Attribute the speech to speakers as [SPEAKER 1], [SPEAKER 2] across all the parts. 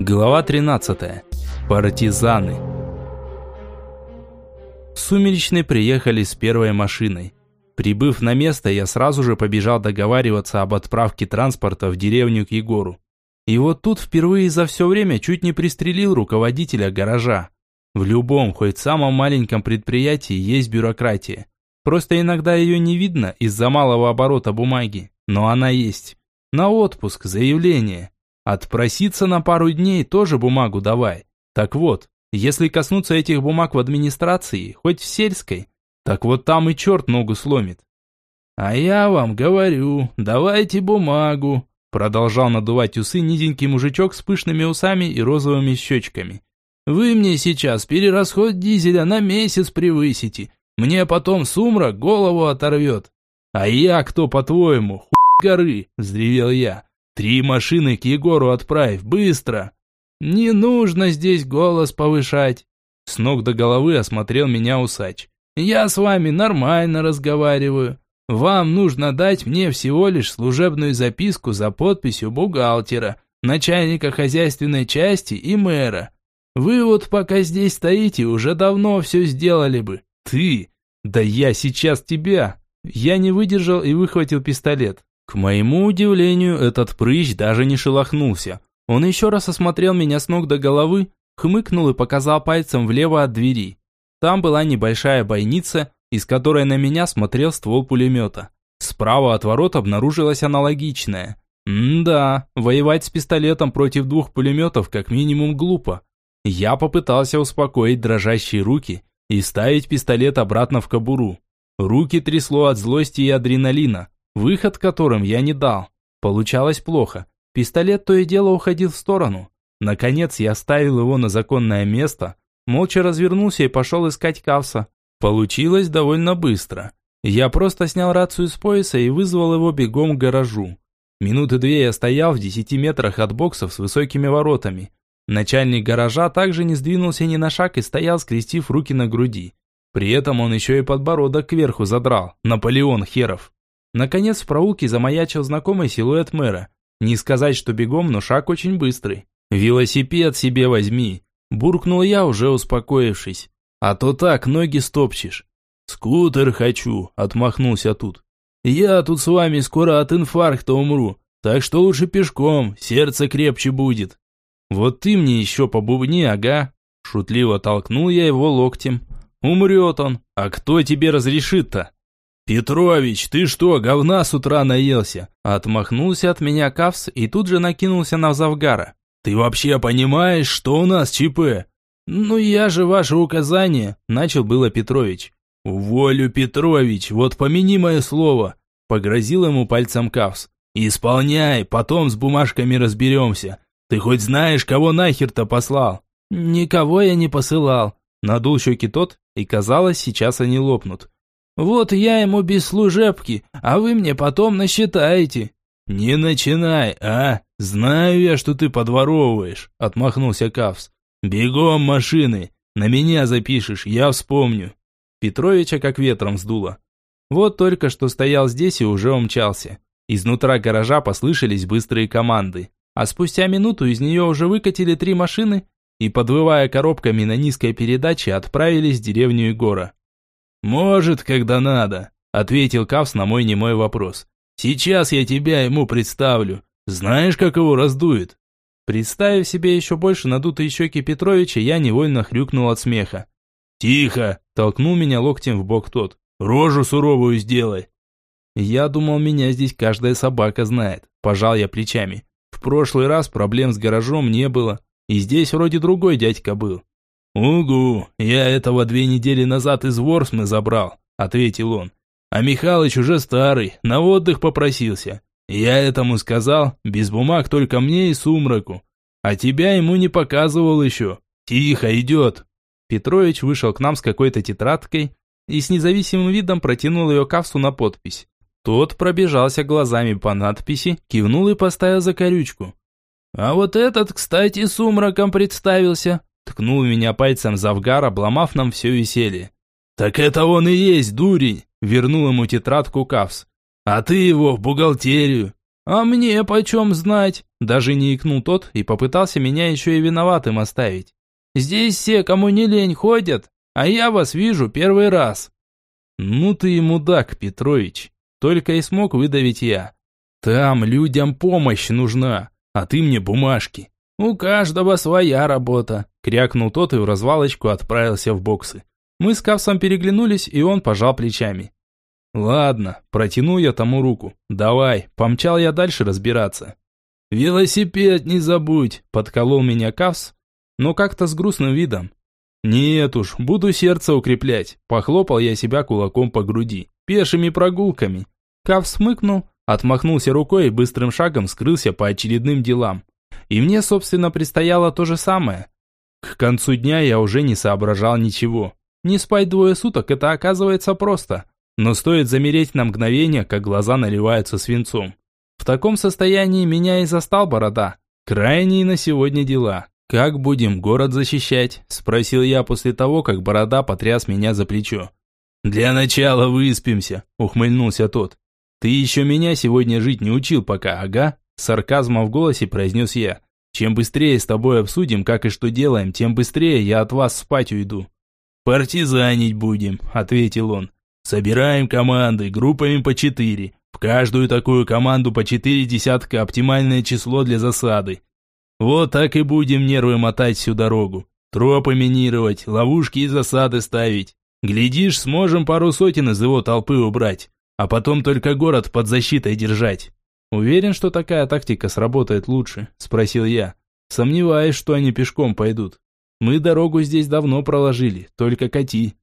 [SPEAKER 1] Глава 13. Партизаны. Сумеречные приехали с первой машиной. Прибыв на место, я сразу же побежал договариваться об отправке транспорта в деревню к Егору. И вот тут впервые за все время чуть не пристрелил руководителя гаража. В любом, хоть самом маленьком предприятии есть бюрократия. Просто иногда ее не видно из-за малого оборота бумаги, но она есть. На отпуск, заявление. Отпроситься на пару дней тоже бумагу давай. Так вот, если коснуться этих бумаг в администрации, хоть в сельской, так вот там и черт ногу сломит. А я вам говорю, давайте бумагу, продолжал надувать усы низенький мужичок с пышными усами и розовыми щечками. Вы мне сейчас перерасход дизеля на месяц превысите. Мне потом сумрак голову оторвет. А я кто, по-твоему, хуй горы, взревел я. Три машины к Егору отправь, быстро!» «Не нужно здесь голос повышать!» С ног до головы осмотрел меня усач. «Я с вами нормально разговариваю. Вам нужно дать мне всего лишь служебную записку за подписью бухгалтера, начальника хозяйственной части и мэра. Вы вот пока здесь стоите, уже давно все сделали бы. Ты! Да я сейчас тебя!» Я не выдержал и выхватил пистолет. К моему удивлению, этот прыщ даже не шелохнулся. Он еще раз осмотрел меня с ног до головы, хмыкнул и показал пальцем влево от двери. Там была небольшая бойница, из которой на меня смотрел ствол пулемета. Справа от ворот обнаружилась аналогичная. М-да, воевать с пистолетом против двух пулеметов как минимум глупо. Я попытался успокоить дрожащие руки и ставить пистолет обратно в кобуру. Руки трясло от злости и адреналина выход которым я не дал. Получалось плохо. Пистолет то и дело уходил в сторону. Наконец я ставил его на законное место, молча развернулся и пошел искать Кавса. Получилось довольно быстро. Я просто снял рацию с пояса и вызвал его бегом к гаражу. Минуты две я стоял в десяти метрах от боксов с высокими воротами. Начальник гаража также не сдвинулся ни на шаг и стоял, скрестив руки на груди. При этом он еще и подбородок кверху задрал. Наполеон Херов. Наконец в проулке замаячил знакомый силуэт мэра. Не сказать, что бегом, но шаг очень быстрый. «Велосипед себе возьми!» Буркнул я, уже успокоившись. «А то так, ноги стопчешь». «Скутер хочу», отмахнулся тут. «Я тут с вами скоро от инфаркта умру, так что лучше пешком, сердце крепче будет». «Вот ты мне еще побубни, ага». Шутливо толкнул я его локтем. «Умрет он, а кто тебе разрешит-то?» «Петрович, ты что, говна с утра наелся?» Отмахнулся от меня Кавс и тут же накинулся на Завгара. «Ты вообще понимаешь, что у нас ЧП?» «Ну я же ваше указание», – начал было Петрович. «Волю, Петрович, вот помяни мое слово», – погрозил ему пальцем Кавс. «Исполняй, потом с бумажками разберемся. Ты хоть знаешь, кого нахер-то послал?» «Никого я не посылал», – надул щеки тот, и казалось, сейчас они лопнут. Вот я ему без служебки, а вы мне потом насчитаете». «Не начинай, а? Знаю я, что ты подворовываешь», — отмахнулся Кавс. «Бегом машины, на меня запишешь, я вспомню». Петровича как ветром сдуло. Вот только что стоял здесь и уже умчался. Изнутра гаража послышались быстрые команды. А спустя минуту из нее уже выкатили три машины и, подвывая коробками на низкой передаче, отправились в деревню Егора. «Может, когда надо», – ответил Кавс на мой немой вопрос. «Сейчас я тебя ему представлю. Знаешь, как его раздует?» Представив себе еще больше надутые щеки Петровича, я невольно хрюкнул от смеха. «Тихо!» – толкнул меня локтем в бок тот. «Рожу суровую сделай!» Я думал, меня здесь каждая собака знает. Пожал я плечами. В прошлый раз проблем с гаражом не было. И здесь вроде другой дядька был. «Угу, я этого две недели назад из Ворсмы забрал», – ответил он. «А Михалыч уже старый, на отдых попросился. Я этому сказал, без бумаг только мне и сумраку. А тебя ему не показывал еще. Тихо, идет». Петрович вышел к нам с какой-то тетрадкой и с независимым видом протянул ее Кавсу на подпись. Тот пробежался глазами по надписи, кивнул и поставил закорючку. «А вот этот, кстати, сумраком представился», Ткнул меня пальцем Завгар, обломав нам все веселье. «Так это он и есть, дурень!» Вернул ему тетрадку Кавс. «А ты его в бухгалтерию!» «А мне почем знать?» Даже не икнул тот и попытался меня еще и виноватым оставить. «Здесь все, кому не лень, ходят, а я вас вижу первый раз». «Ну ты и мудак, Петрович!» Только и смог выдавить я. «Там людям помощь нужна, а ты мне бумажки». «У каждого своя работа», – крякнул тот и в развалочку отправился в боксы. Мы с Кавсом переглянулись, и он пожал плечами. «Ладно, протяну я тому руку. Давай, помчал я дальше разбираться». «Велосипед не забудь», – подколол меня Кавс, но как-то с грустным видом. «Нет уж, буду сердце укреплять», – похлопал я себя кулаком по груди. «Пешими прогулками». Кавс смыкнул, отмахнулся рукой и быстрым шагом скрылся по очередным делам. И мне, собственно, предстояло то же самое. К концу дня я уже не соображал ничего. Не спать двое суток – это оказывается просто. Но стоит замереть на мгновение, как глаза наливаются свинцом. В таком состоянии меня и застал Борода. Крайние на сегодня дела. «Как будем город защищать?» – спросил я после того, как Борода потряс меня за плечо. «Для начала выспимся», – ухмыльнулся тот. «Ты еще меня сегодня жить не учил пока, ага?» Сарказмом в голосе произнес я. «Чем быстрее с тобой обсудим, как и что делаем, тем быстрее я от вас спать уйду». «Партизанить будем», – ответил он. Собираем команды, группами по четыре. В каждую такую команду по четыре десятка оптимальное число для засады. Вот так и будем нервы мотать всю дорогу. Тропы минировать, ловушки и засады ставить. Глядишь, сможем пару сотен из его толпы убрать, а потом только город под защитой держать. Уверен, что такая тактика сработает лучше, спросил я. Сомневаюсь, что они пешком пойдут. Мы дорогу здесь давно проложили, только кати.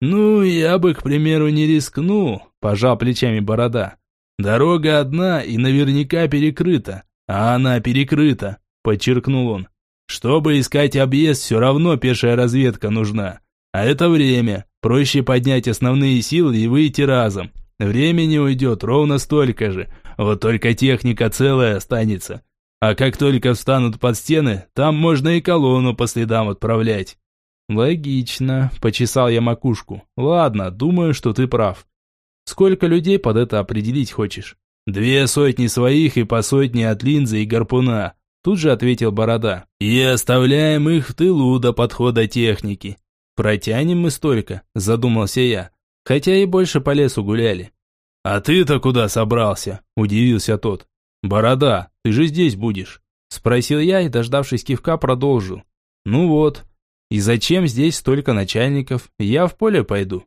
[SPEAKER 1] «Ну, я бы, к примеру, не рискнул», – пожал плечами борода. «Дорога одна и наверняка перекрыта, а она перекрыта», – подчеркнул он. «Чтобы искать объезд, все равно пешая разведка нужна. А это время. Проще поднять основные силы и выйти разом. Времени уйдет ровно столько же, вот только техника целая останется. А как только встанут под стены, там можно и колонну по следам отправлять. «Логично», – почесал я макушку. «Ладно, думаю, что ты прав. Сколько людей под это определить хочешь?» «Две сотни своих и по сотне от линзы и гарпуна», – тут же ответил Борода. «И оставляем их в тылу до подхода техники». «Протянем мы столько», – задумался я. «Хотя и больше по лесу гуляли». «А ты-то куда собрался?» – удивился тот. «Борода, ты же здесь будешь?» – спросил я и, дождавшись кивка, продолжил. «Ну вот, и зачем здесь столько начальников? Я в поле пойду».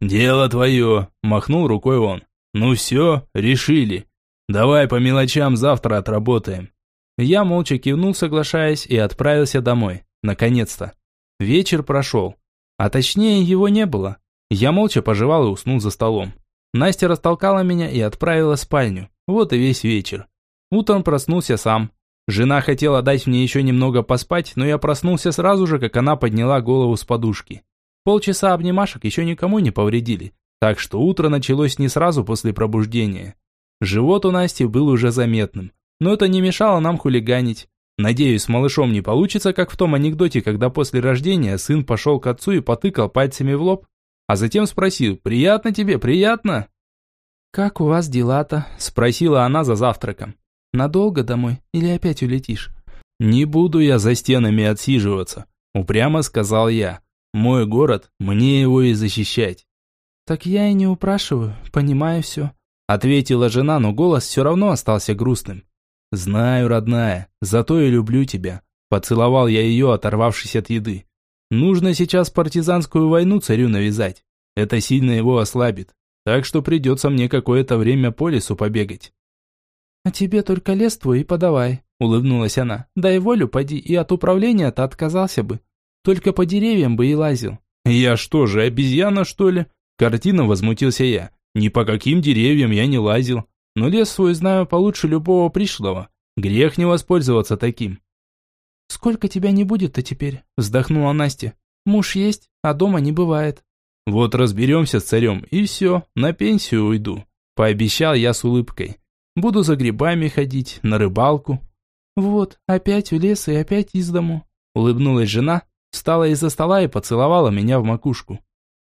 [SPEAKER 1] «Дело твое», – махнул рукой он. «Ну все, решили. Давай по мелочам завтра отработаем». Я молча кивнул, соглашаясь, и отправился домой. Наконец-то. Вечер прошел. А точнее, его не было. Я молча пожевал и уснул за столом. Настя растолкала меня и отправила в спальню. Вот и весь вечер. Утром проснулся сам. Жена хотела дать мне еще немного поспать, но я проснулся сразу же, как она подняла голову с подушки. Полчаса обнимашек еще никому не повредили, так что утро началось не сразу после пробуждения. Живот у Насти был уже заметным, но это не мешало нам хулиганить. Надеюсь, с малышом не получится, как в том анекдоте, когда после рождения сын пошел к отцу и потыкал пальцами в лоб, а затем спросил «Приятно тебе, приятно?» «Как у вас дела-то?» – спросила она за завтраком. Надолго домой или опять улетишь?» «Не буду я за стенами отсиживаться», – упрямо сказал я. «Мой город, мне его и защищать». «Так я и не упрашиваю, понимаю все», – ответила жена, но голос все равно остался грустным. «Знаю, родная, зато и люблю тебя», – поцеловал я ее, оторвавшись от еды. «Нужно сейчас партизанскую войну царю навязать. Это сильно его ослабит, так что придется мне какое-то время по лесу побегать». «А тебе только лес твой и подавай», — улыбнулась она. «Дай волю, поди, и от управления-то отказался бы. Только по деревьям бы и лазил». «Я что же, обезьяна, что ли?» Картина возмутился я. «Ни по каким деревьям я не лазил. Но лес свой знаю получше любого пришлого. Грех не воспользоваться таким». «Сколько тебя не будет-то теперь?» Вздохнула Настя. «Муж есть, а дома не бывает». «Вот разберемся с царем, и все, на пенсию уйду», пообещал я с улыбкой. Буду за грибами ходить, на рыбалку. Вот, опять в лес и опять из дому. Улыбнулась жена, встала из-за стола и поцеловала меня в макушку.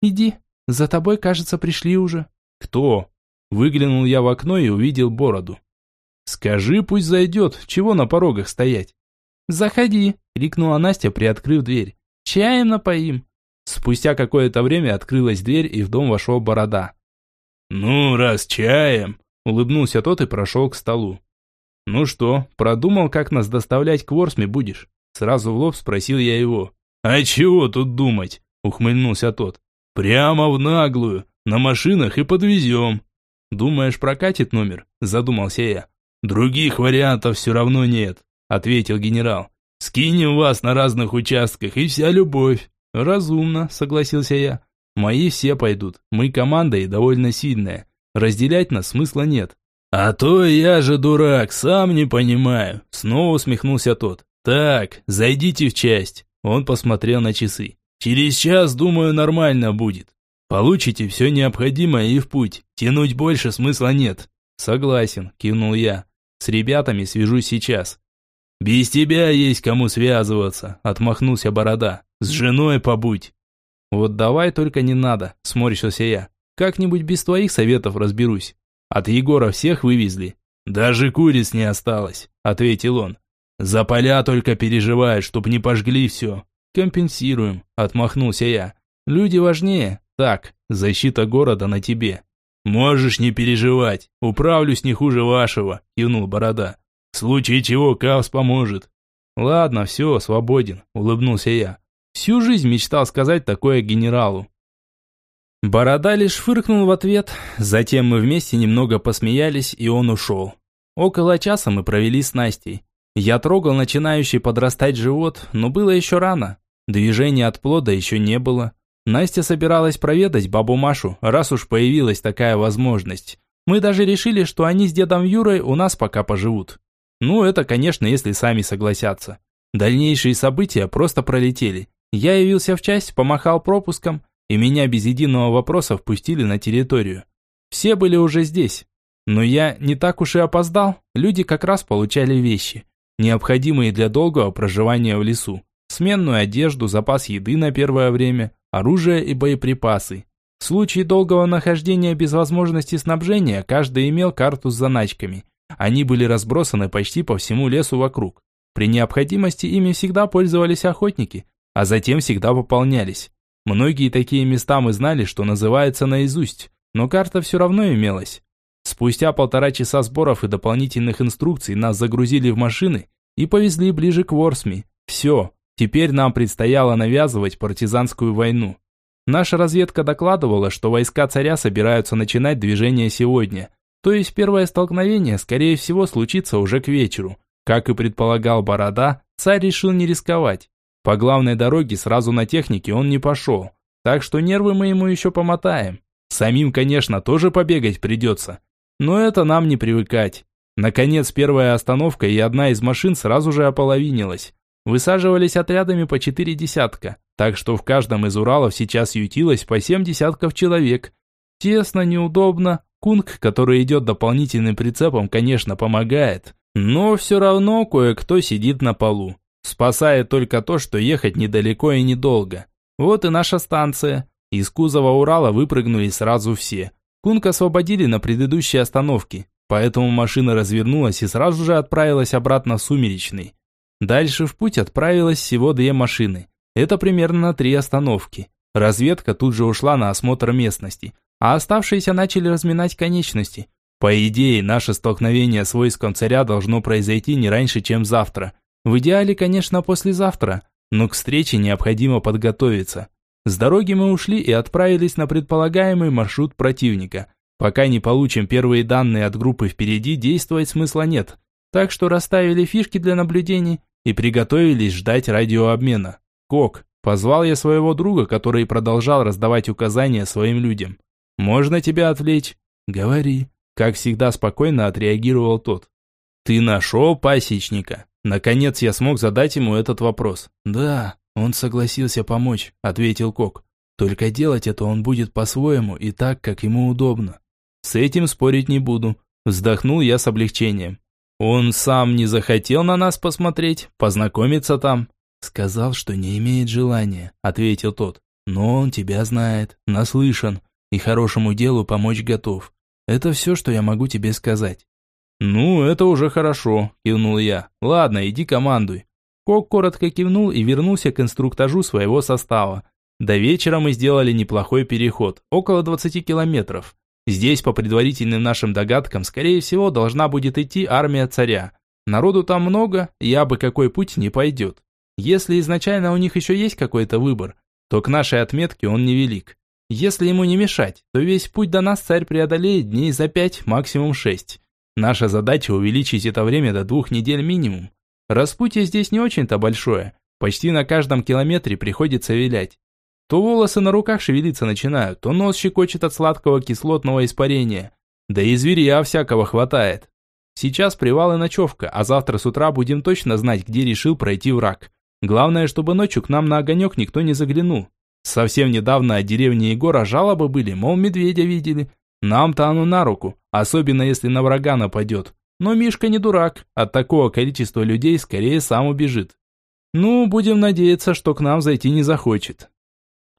[SPEAKER 1] Иди, за тобой, кажется, пришли уже. Кто? Выглянул я в окно и увидел бороду. Скажи, пусть зайдет, чего на порогах стоять. «Заходи!» – крикнула Настя, приоткрыв дверь. «Чаем напоим!» Спустя какое-то время открылась дверь, и в дом вошел Борода.
[SPEAKER 2] «Ну, раз чаем!» – улыбнулся тот и прошел к столу.
[SPEAKER 1] «Ну что, продумал, как нас доставлять к Ворсме будешь?» Сразу в лоб спросил я его.
[SPEAKER 2] «А чего тут думать?» – ухмыльнулся тот. «Прямо в наглую, на машинах и подвезем».
[SPEAKER 1] «Думаешь, прокатит номер?» – задумался я.
[SPEAKER 2] «Других вариантов все равно нет», – ответил генерал. «Скинем вас на разных участках, и вся любовь».
[SPEAKER 1] «Разумно», – согласился я. «Мои все пойдут. Мы команда и довольно сильная. Разделять нас смысла нет».
[SPEAKER 2] «А то я же дурак, сам не понимаю», – снова усмехнулся тот. «Так, зайдите в часть». Он посмотрел на часы. «Через час, думаю, нормально будет. Получите все необходимое и в путь. Тянуть больше смысла нет».
[SPEAKER 1] «Согласен», – кивнул я. «С ребятами свяжусь сейчас».
[SPEAKER 2] «Без тебя есть кому связываться», – отмахнулся Борода. «С женой побудь».
[SPEAKER 1] «Вот давай только не надо», – сморщился я. «Как-нибудь без твоих советов разберусь. От Егора всех вывезли».
[SPEAKER 2] «Даже куриц не осталось», – ответил он. За поля только переживают, чтоб не пожгли все.
[SPEAKER 1] Компенсируем, отмахнулся я. Люди важнее. Так, защита города на тебе.
[SPEAKER 2] Можешь не переживать, управлюсь не хуже вашего, кивнул Борода. В случае чего Кавс поможет.
[SPEAKER 1] Ладно, все, свободен, улыбнулся я. Всю жизнь мечтал сказать такое генералу. Борода лишь фыркнул в ответ, затем мы вместе немного посмеялись, и он ушел. Около часа мы провели с Настей. Я трогал начинающий подрастать живот, но было еще рано. Движения от плода еще не было. Настя собиралась проведать бабу Машу, раз уж появилась такая возможность. Мы даже решили, что они с дедом Юрой у нас пока поживут. Ну, это, конечно, если сами согласятся. Дальнейшие события просто пролетели. Я явился в часть, помахал пропуском, и меня без единого вопроса впустили на территорию. Все были уже здесь. Но я не так уж и опоздал, люди как раз получали вещи необходимые для долгого проживания в лесу, сменную одежду, запас еды на первое время, оружие и боеприпасы. В случае долгого нахождения без возможности снабжения, каждый имел карту с заначками. Они были разбросаны почти по всему лесу вокруг. При необходимости ими всегда пользовались охотники, а затем всегда пополнялись. Многие такие места мы знали, что называется наизусть, но карта все равно имелась. Спустя полтора часа сборов и дополнительных инструкций нас загрузили в машины и повезли ближе к Ворсми. Все, теперь нам предстояло навязывать партизанскую войну. Наша разведка докладывала, что войска царя собираются начинать движение сегодня. То есть первое столкновение, скорее всего, случится уже к вечеру. Как и предполагал Борода, царь решил не рисковать. По главной дороге сразу на технике он не пошел. Так что нервы мы ему еще помотаем. Самим, конечно, тоже побегать придется. Но это нам не привыкать. Наконец, первая остановка и одна из машин сразу же ополовинилась. Высаживались отрядами по четыре десятка, так что в каждом из Уралов сейчас ютилось по семь десятков человек. Тесно, неудобно. Кунг, который идет дополнительным прицепом, конечно, помогает. Но все равно кое-кто сидит на полу. Спасает только то, что ехать недалеко и недолго. Вот и наша станция. Из кузова Урала выпрыгнули сразу все. Кунг освободили на предыдущей остановке, поэтому машина развернулась и сразу же отправилась обратно в Сумеречный. Дальше в путь отправилось всего две машины. Это примерно на три остановки. Разведка тут же ушла на осмотр местности, а оставшиеся начали разминать конечности. По идее, наше столкновение с войском царя должно произойти не раньше, чем завтра. В идеале, конечно, послезавтра, но к встрече необходимо подготовиться. С дороги мы ушли и отправились на предполагаемый маршрут противника. Пока не получим первые данные от группы впереди, действовать смысла нет. Так что расставили фишки для наблюдений и приготовились ждать радиообмена. Кок, позвал я своего друга, который продолжал раздавать указания своим людям. «Можно тебя отвлечь?» «Говори», как всегда спокойно отреагировал тот. «Ты нашел пасечника?» Наконец я смог задать ему этот вопрос. «Да», «Он согласился помочь», – ответил Кок. «Только делать это он будет по-своему и так, как ему удобно». «С этим спорить не буду», – вздохнул я с облегчением. «Он сам не захотел на нас посмотреть, познакомиться там?» «Сказал, что не имеет желания», – ответил тот. «Но он тебя знает, наслышан и хорошему делу помочь готов. Это все, что я могу тебе сказать». «Ну, это уже хорошо», – кивнул я. «Ладно, иди командуй». Кок коротко кивнул и вернулся к инструктажу своего состава. До вечера мы сделали неплохой переход, около 20 километров. Здесь, по предварительным нашим догадкам, скорее всего, должна будет идти армия царя. Народу там много, я бы какой путь не пойдет. Если изначально у них еще есть какой-то выбор, то к нашей отметке он невелик. Если ему не мешать, то весь путь до нас царь преодолеет дней за пять, максимум шесть. Наша задача увеличить это время до двух недель минимум. Распутье здесь не очень-то большое. Почти на каждом километре приходится вилять. То волосы на руках шевелиться начинают, то нос щекочет от сладкого кислотного испарения. Да и зверя всякого хватает. Сейчас привал и ночевка, а завтра с утра будем точно знать, где решил пройти враг. Главное, чтобы ночью к нам на огонек никто не заглянул. Совсем недавно о деревне Егора жалобы были, мол, медведя видели. Нам-то оно на руку, особенно если на врага нападет. Но Мишка не дурак, от такого количества людей скорее сам убежит. Ну, будем надеяться, что к нам зайти не захочет.